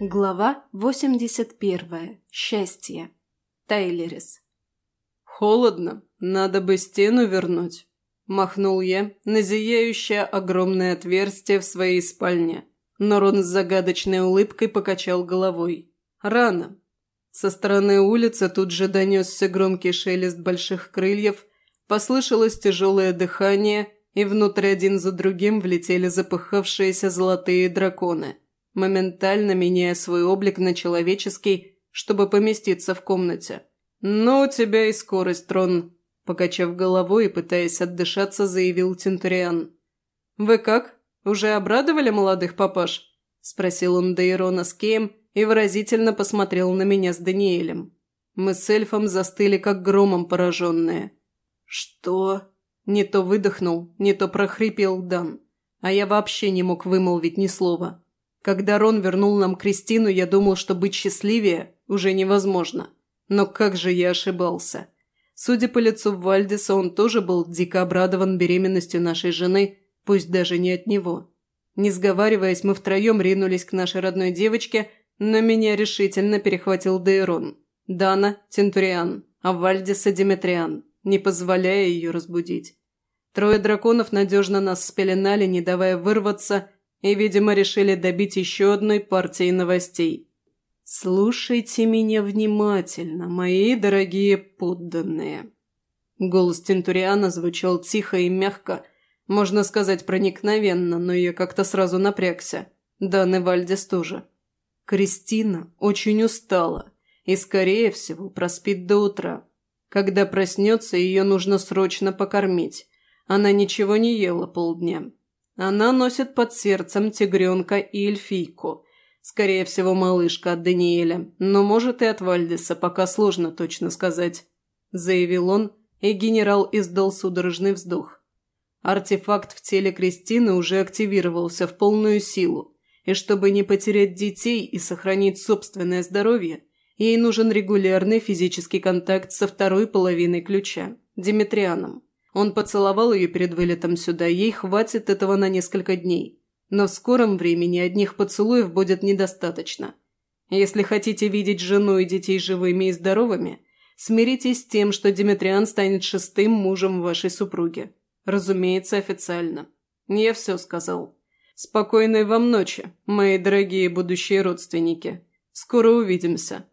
Глава 81. Счастье. Тайлерис. «Холодно. Надо бы стену вернуть», – махнул я на зияющее огромное отверстие в своей спальне. Но Рон с загадочной улыбкой покачал головой. «Рано». Со стороны улицы тут же донесся громкий шелест больших крыльев, послышалось тяжелое дыхание, и внутрь один за другим влетели запыхавшиеся золотые драконы – моментально меняя свой облик на человеческий, чтобы поместиться в комнате. «Ну, у тебя и скорость, Трон», – покачав головой и пытаясь отдышаться, заявил Тентуриан. «Вы как? Уже обрадовали молодых папаш?» – спросил он Дейрона с Кеем и выразительно посмотрел на меня с Даниэлем. Мы с эльфом застыли, как громом пораженные. «Что?» – не то выдохнул, не то прохрипел Дан, а я вообще не мог вымолвить ни слова. Когда Рон вернул нам Кристину, я думал, что быть счастливее уже невозможно. Но как же я ошибался. Судя по лицу Вальдиса, он тоже был дико обрадован беременностью нашей жены, пусть даже не от него. Не сговариваясь, мы втроем ринулись к нашей родной девочке, но меня решительно перехватил Дейрон. Дана – Тентуриан, а Вальдиса – Диметриан, не позволяя ее разбудить. Трое драконов надежно нас спеленали, не давая вырваться – и, видимо, решили добить еще одной партии новостей. «Слушайте меня внимательно, мои дорогие подданные». Голос Тентуриана звучал тихо и мягко, можно сказать, проникновенно, но я как-то сразу напрягся. Дан и Вальдис тоже. Кристина очень устала и, скорее всего, проспит до утра. Когда проснется, ее нужно срочно покормить. Она ничего не ела полдня. Она носит под сердцем тигренка и эльфийку. Скорее всего, малышка от Даниэля, но может и от Вальдиса, пока сложно точно сказать», – заявил он, и генерал издал судорожный вздох. Артефакт в теле Кристины уже активировался в полную силу, и чтобы не потерять детей и сохранить собственное здоровье, ей нужен регулярный физический контакт со второй половиной ключа – Димитрианом. Он поцеловал ее перед вылетом сюда, ей хватит этого на несколько дней. Но в скором времени одних поцелуев будет недостаточно. Если хотите видеть жену и детей живыми и здоровыми, смиритесь с тем, что Димитриан станет шестым мужем вашей супруги. Разумеется, официально. Я все сказал. Спокойной вам ночи, мои дорогие будущие родственники. Скоро увидимся.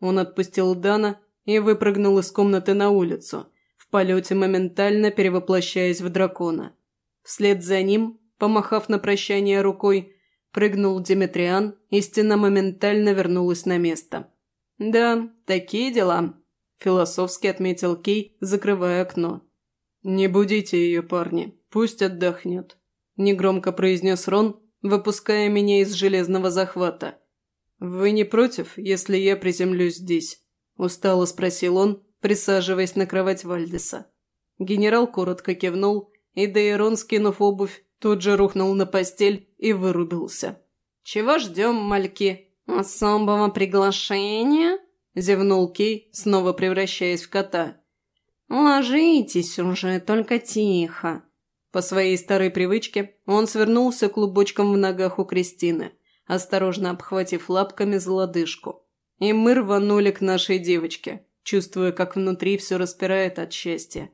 Он отпустил Дана и выпрыгнул из комнаты на улицу – полете моментально перевоплощаясь в дракона. Вслед за ним, помахав на прощание рукой, прыгнул Димитриан, и стена моментально вернулась на место. «Да, такие дела», – философски отметил Кей, закрывая окно. «Не будите ее, парни, пусть отдохнет», – негромко произнес Рон, выпуская меня из железного захвата. «Вы не против, если я приземлюсь здесь?» – устало спросил он, присаживаясь на кровать Вальдеса. Генерал коротко кивнул, и Дейрон, скинув обувь, тут же рухнул на постель и вырубился. «Чего ждем, мальки? Особого приглашения?» – зевнул Кей, снова превращаясь в кота. «Ложитесь уже, только тихо». По своей старой привычке он свернулся клубочком в ногах у Кристины, осторожно обхватив лапками за лодыжку. И мы рванули к нашей девочке чувствуя, как внутри все распирает от счастья.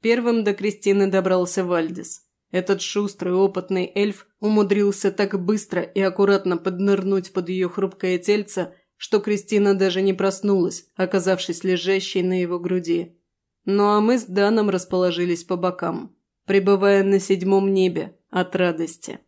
Первым до Кристины добрался Вальдис. Этот шустрый, опытный эльф умудрился так быстро и аккуратно поднырнуть под ее хрупкое тельце, что Кристина даже не проснулась, оказавшись лежащей на его груди. Ну а мы с Даном расположились по бокам, пребывая на седьмом небе от радости.